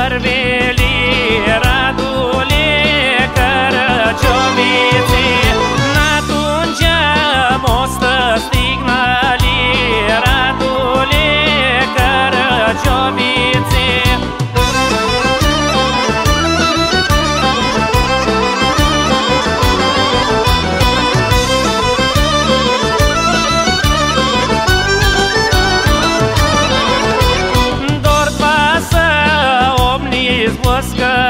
muerde Oscar